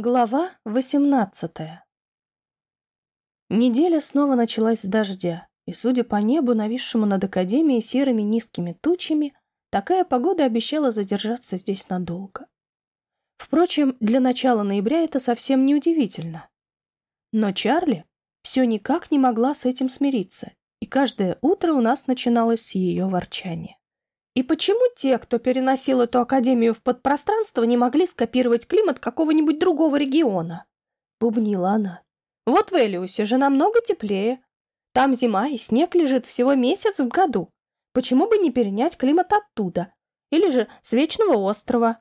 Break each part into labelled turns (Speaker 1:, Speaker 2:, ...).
Speaker 1: Глава 18 Неделя снова началась с дождя, и, судя по небу, нависшему над Академией серыми низкими тучами, такая погода обещала задержаться здесь надолго. Впрочем, для начала ноября это совсем не удивительно. Но Чарли все никак не могла с этим смириться, и каждое утро у нас начиналось с ее ворчания. И почему те, кто переносил эту академию в подпространство, не могли скопировать климат какого-нибудь другого региона? Бубнила она. Вот в Элиусе же намного теплее. Там зима и снег лежит всего месяц в году. Почему бы не перенять климат оттуда? Или же с Вечного острова?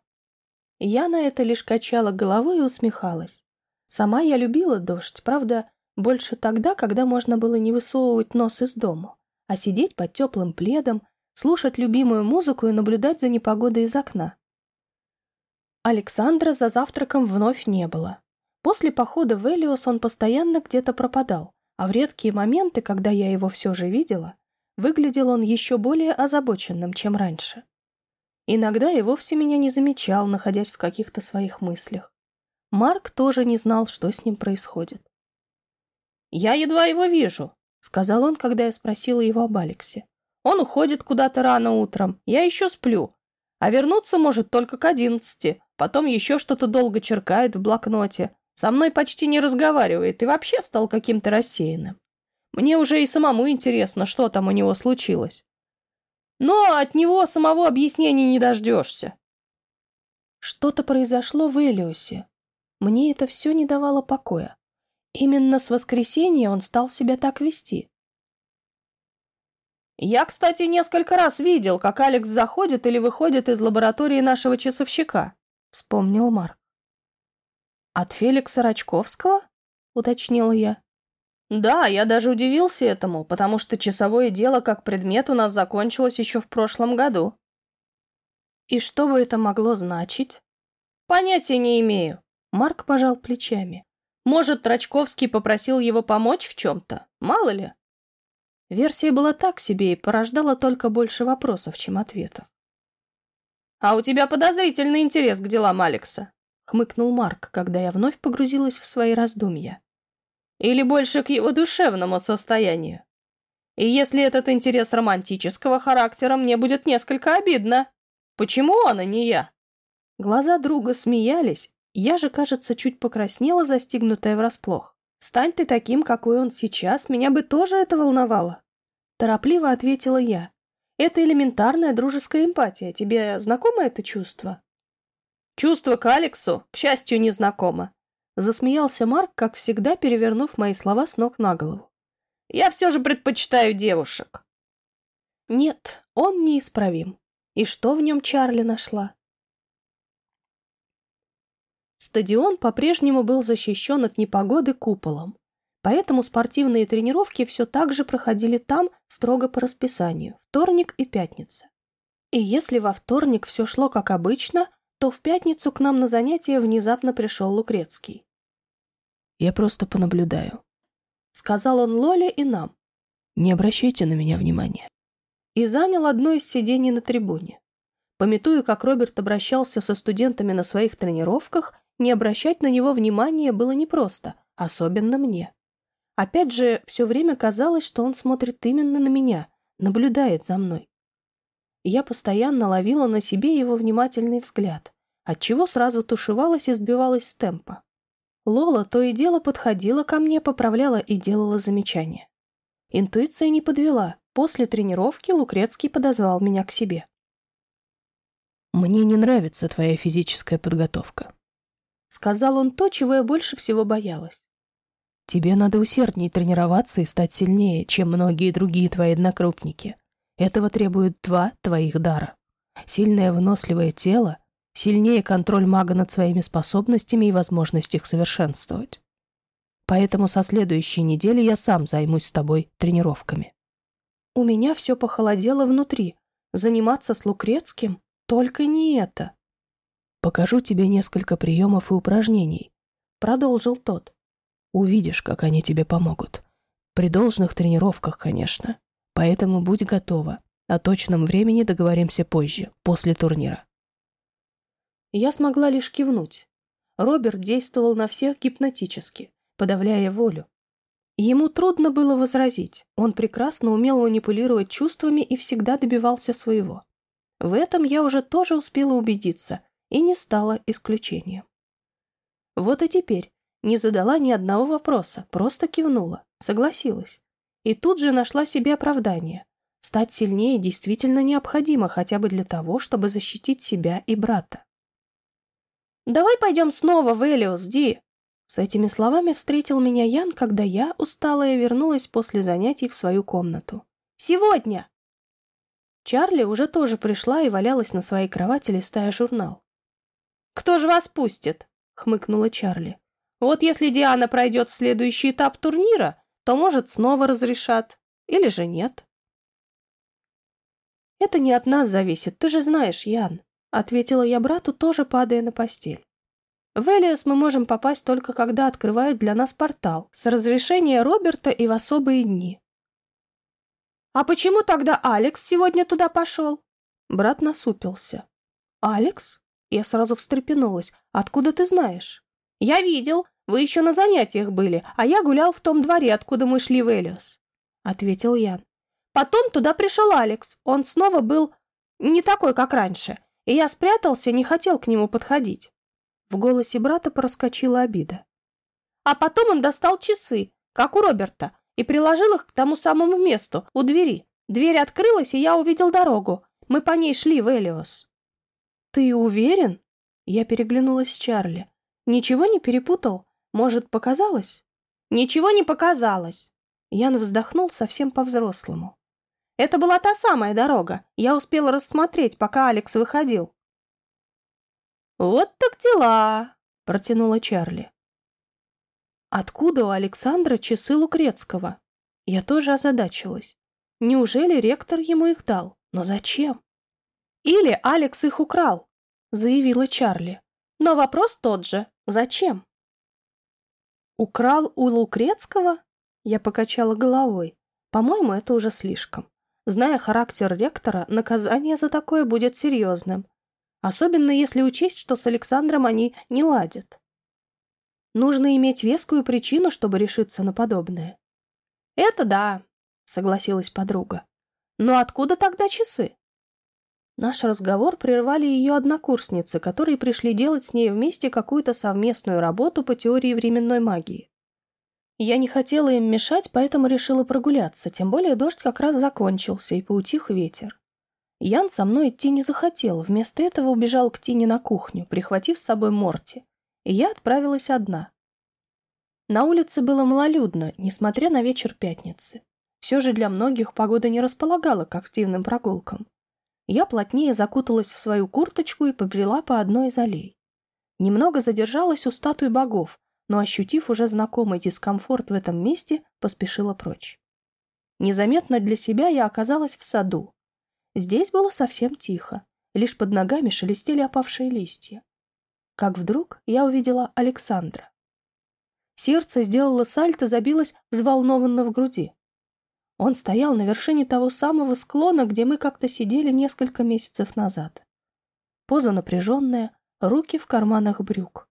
Speaker 1: Я на это лишь качала головой и усмехалась. Сама я любила дождь, правда, больше тогда, когда можно было не высовывать нос из дома, а сидеть под теплым пледом, слушать любимую музыку и наблюдать за непогодой из окна. Александра за завтраком вновь не было. После похода в Элиос он постоянно где-то пропадал, а в редкие моменты, когда я его все же видела, выглядел он еще более озабоченным, чем раньше. Иногда и вовсе меня не замечал, находясь в каких-то своих мыслях. Марк тоже не знал, что с ним происходит. «Я едва его вижу», — сказал он, когда я спросила его об Алексе. Он уходит куда-то рано утром, я еще сплю. А вернуться может только к одиннадцати, потом еще что-то долго черкает в блокноте. Со мной почти не разговаривает и вообще стал каким-то рассеянным. Мне уже и самому интересно, что там у него случилось. Но от него самого объяснений не дождешься. Что-то произошло в Элиосе. Мне это все не давало покоя. Именно с воскресенья он стал себя так вести. Я, кстати, несколько раз видел, как Алекс заходит или выходит из лаборатории нашего часовщика, вспомнил Марк. От Феликса Рачковского? уточнила я. Да, я даже удивился этому, потому что часовое дело как предмет у нас закончилось еще в прошлом году. И что бы это могло значить? Понятия не имею. Марк пожал плечами. Может, Рачковский попросил его помочь в чем-то? Мало ли. Версия была так себе и порождала только больше вопросов, чем ответов. «А у тебя подозрительный интерес к делам Алекса», — хмыкнул Марк, когда я вновь погрузилась в свои раздумья. «Или больше к его душевному состоянию. И если этот интерес романтического характера, мне будет несколько обидно. Почему он, а не я?» Глаза друга смеялись, я же, кажется, чуть покраснела, застигнутая врасплох. Стань ты таким, какой он сейчас, меня бы тоже это волновало. Торопливо ответила я. Это элементарная дружеская эмпатия. Тебе знакомо это чувство? Чувство к Алексу, к счастью, не знакомо. Засмеялся Марк, как всегда, перевернув мои слова с ног на голову. Я все же предпочитаю девушек. Нет, он неисправим. И что в нем Чарли нашла? Стадион по-прежнему был защищен от непогоды куполом, поэтому спортивные тренировки все так же проходили там строго по расписанию, вторник и пятница. И если во вторник все шло как обычно, то в пятницу к нам на занятия внезапно пришел Лукрецкий. «Я просто понаблюдаю», — сказал он Лоле и нам. «Не обращайте на меня внимания». И занял одно из сидений на трибуне. Пометуя, как Роберт обращался со студентами на своих тренировках, не обращать на него внимания было непросто, особенно мне. Опять же, все время казалось, что он смотрит именно на меня, наблюдает за мной. Я постоянно ловила на себе его внимательный взгляд, отчего сразу тушевалась и сбивалась с темпа. Лола то и дело подходила ко мне, поправляла и делала замечания. Интуиция не подвела. После тренировки Лукрецкий подозвал меня к себе. «Мне не нравится твоя физическая подготовка», Сказал он то, чего я больше всего боялась. Тебе надо усерднее тренироваться и стать сильнее, чем многие другие твои однокрупники. Этого требует два твоих дара. Сильное выносливое тело, сильнее контроль мага над своими способностями и возможность их совершенствовать. Поэтому со следующей недели я сам займусь с тобой тренировками. У меня все похолодело внутри. Заниматься с Лукрецким? Только не это. Покажу тебе несколько приемов и упражнений», — продолжил тот. «Увидишь, как они тебе помогут. При должных тренировках, конечно. Поэтому будь готова. О точном времени договоримся позже, после турнира». Я смогла лишь кивнуть. Роберт действовал на всех гипнотически, подавляя волю. Ему трудно было возразить, он прекрасно умел манипулировать чувствами и всегда добивался своего. В этом я уже тоже успела убедиться и не стала исключением. Вот и теперь не задала ни одного вопроса, просто кивнула, согласилась. И тут же нашла себе оправдание. Стать сильнее действительно необходимо хотя бы для того, чтобы защитить себя и брата. «Давай пойдем снова в Элиос, Ди!» С этими словами встретил меня Ян, когда я, усталая, вернулась после занятий в свою комнату. «Сегодня!» Чарли уже тоже пришла и валялась на своей кровати, листая журнал. «Кто же вас пустит?» — хмыкнула Чарли. «Вот если Диана пройдет в следующий этап турнира, то, может, снова разрешат. Или же нет». «Это не от нас зависит, ты же знаешь, Ян», — ответила я брату, тоже падая на постель. В Элиас мы можем попасть только когда открывают для нас портал с разрешения Роберта и в особые дни. «А почему тогда Алекс сегодня туда пошел?» Брат насупился. «Алекс?» Я сразу встрепенулась. «Откуда ты знаешь?» «Я видел. Вы еще на занятиях были, а я гулял в том дворе, откуда мы шли в Элиас», — ответил Ян. «Потом туда пришел Алекс. Он снова был не такой, как раньше, и я спрятался, не хотел к нему подходить. В голосе брата проскочила обида. А потом он достал часы, как у Роберта, и приложил их к тому самому месту, у двери. Дверь открылась, и я увидел дорогу. Мы по ней шли в Элиос. «Ты уверен?» Я переглянулась с Чарли. «Ничего не перепутал? Может, показалось?» «Ничего не показалось!» Ян вздохнул совсем по-взрослому. «Это была та самая дорога. Я успела рассмотреть, пока Алекс выходил. «Вот так дела!» — протянула Чарли. Откуда у Александра часы Лукрецкого? Я тоже озадачилась. Неужели ректор ему их дал? Но зачем? Или Алекс их украл, заявила Чарли. Но вопрос тот же. Зачем? Украл у Лукрецкого? Я покачала головой. По-моему, это уже слишком. Зная характер ректора, наказание за такое будет серьезным. Особенно если учесть, что с Александром они не ладят. Нужно иметь вескую причину, чтобы решиться на подобное. «Это да», — согласилась подруга. «Но откуда тогда часы?» Наш разговор прервали ее однокурсницы, которые пришли делать с ней вместе какую-то совместную работу по теории временной магии. Я не хотела им мешать, поэтому решила прогуляться, тем более дождь как раз закончился и поутих ветер. Ян со мной идти не захотел, вместо этого убежал к Тине на кухню, прихватив с собой Морти, и я отправилась одна. На улице было малолюдно, несмотря на вечер пятницы. Все же для многих погода не располагала к активным прогулкам. Я плотнее закуталась в свою курточку и побрела по одной из аллей. Немного задержалась у статуи богов, но, ощутив уже знакомый дискомфорт в этом месте, поспешила прочь. Незаметно для себя я оказалась в саду, Здесь было совсем тихо, лишь под ногами шелестели опавшие листья. Как вдруг я увидела Александра. Сердце сделало сальто, забилось взволнованно в груди. Он стоял на вершине того самого склона, где мы как-то сидели несколько месяцев назад. Поза напряженная, руки в карманах брюк.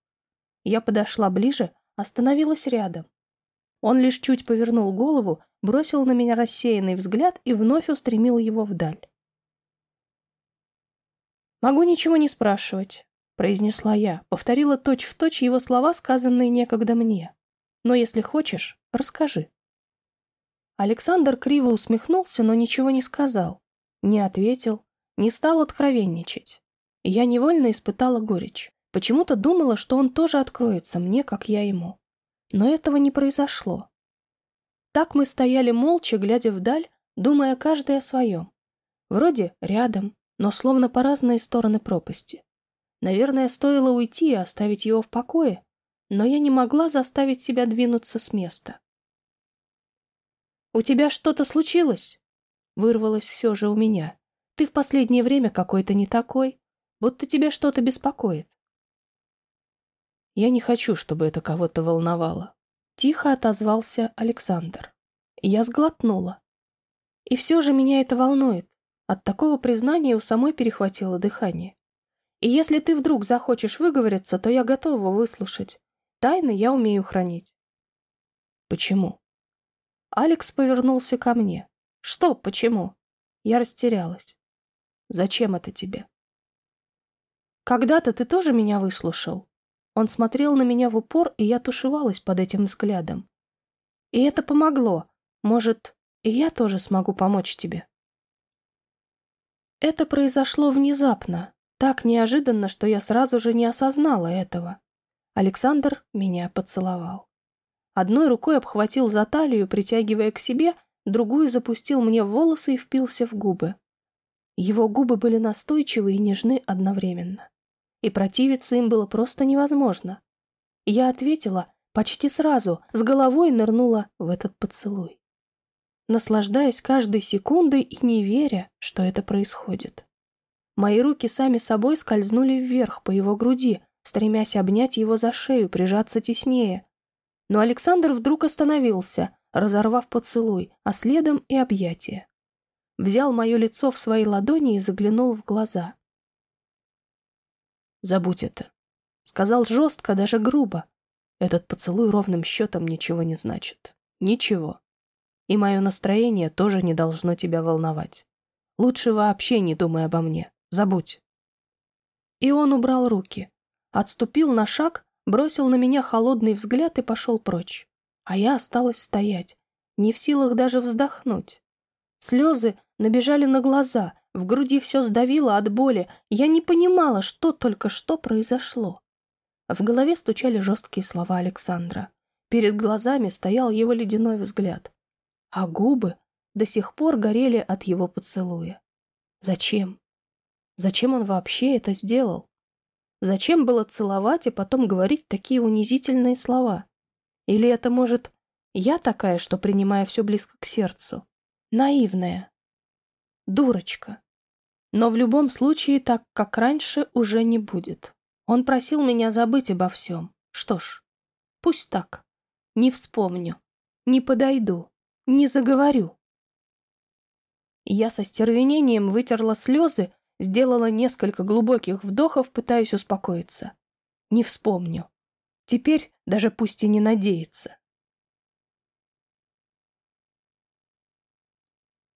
Speaker 1: Я подошла ближе, остановилась рядом. Он лишь чуть повернул голову, бросил на меня рассеянный взгляд и вновь устремил его вдаль. «Могу ничего не спрашивать», — произнесла я, повторила точь-в-точь точь его слова, сказанные некогда мне. «Но если хочешь, расскажи». Александр криво усмехнулся, но ничего не сказал, не ответил, не стал откровенничать. Я невольно испытала горечь. Почему-то думала, что он тоже откроется мне, как я ему. Но этого не произошло. Так мы стояли молча, глядя вдаль, думая каждый о своем. Вроде рядом, но словно по разные стороны пропасти. Наверное, стоило уйти и оставить его в покое, но я не могла заставить себя двинуться с места. «У тебя что-то случилось?» Вырвалось все же у меня. «Ты в последнее время какой-то не такой, будто тебя что-то беспокоит». «Я не хочу, чтобы это кого-то волновало», — тихо отозвался Александр. Я сглотнула. «И все же меня это волнует. От такого признания у самой перехватило дыхание. И если ты вдруг захочешь выговориться, то я готова выслушать. Тайны я умею хранить.
Speaker 2: Почему?
Speaker 1: Алекс повернулся ко мне. Что, почему? Я растерялась.
Speaker 2: Зачем это тебе?
Speaker 1: Когда-то ты тоже меня выслушал. Он смотрел на меня в упор, и я тушевалась под этим взглядом. И это помогло. Может, и я тоже смогу помочь тебе. Это произошло внезапно, так неожиданно, что я сразу же не осознала этого. Александр меня поцеловал. Одной рукой обхватил за талию, притягивая к себе, другую запустил мне в волосы и впился в губы. Его губы были настойчивы и нежны одновременно. И противиться им было просто невозможно. Я ответила почти сразу, с головой нырнула в этот поцелуй. Наслаждаясь каждой секундой и не веря, что это происходит. Мои руки сами собой скользнули вверх по его груди, стремясь обнять его за шею, прижаться теснее. Но Александр вдруг остановился, разорвав поцелуй, а следом и объятие. Взял мое лицо в свои ладони и заглянул в глаза.
Speaker 2: «Забудь это», — сказал жестко, даже грубо. «Этот поцелуй ровным счетом ничего не значит. Ничего. И мое настроение тоже не должно тебя волновать. Лучше вообще не думай обо мне. Забудь».
Speaker 1: И он убрал руки, отступил на шаг, бросил на меня холодный взгляд и пошел прочь. А я осталась стоять, не в силах даже вздохнуть. Слезы набежали на глаза, в груди все сдавило от боли, я не понимала, что только что произошло. В голове стучали жесткие слова Александра. Перед глазами стоял его ледяной взгляд. А губы до сих пор горели от его поцелуя. Зачем? Зачем он вообще это сделал? Зачем было целовать и потом говорить такие унизительные слова? Или это, может, я такая, что принимаю все близко к сердцу? Наивная. Дурочка. Но в любом случае так, как раньше, уже не будет. Он просил меня забыть обо всем. Что ж, пусть так. Не вспомню, не подойду, не заговорю. Я со стервенением вытерла слезы, сделала несколько глубоких вдохов, пытаясь успокоиться. Не вспомню. Теперь даже пусть и не надеется.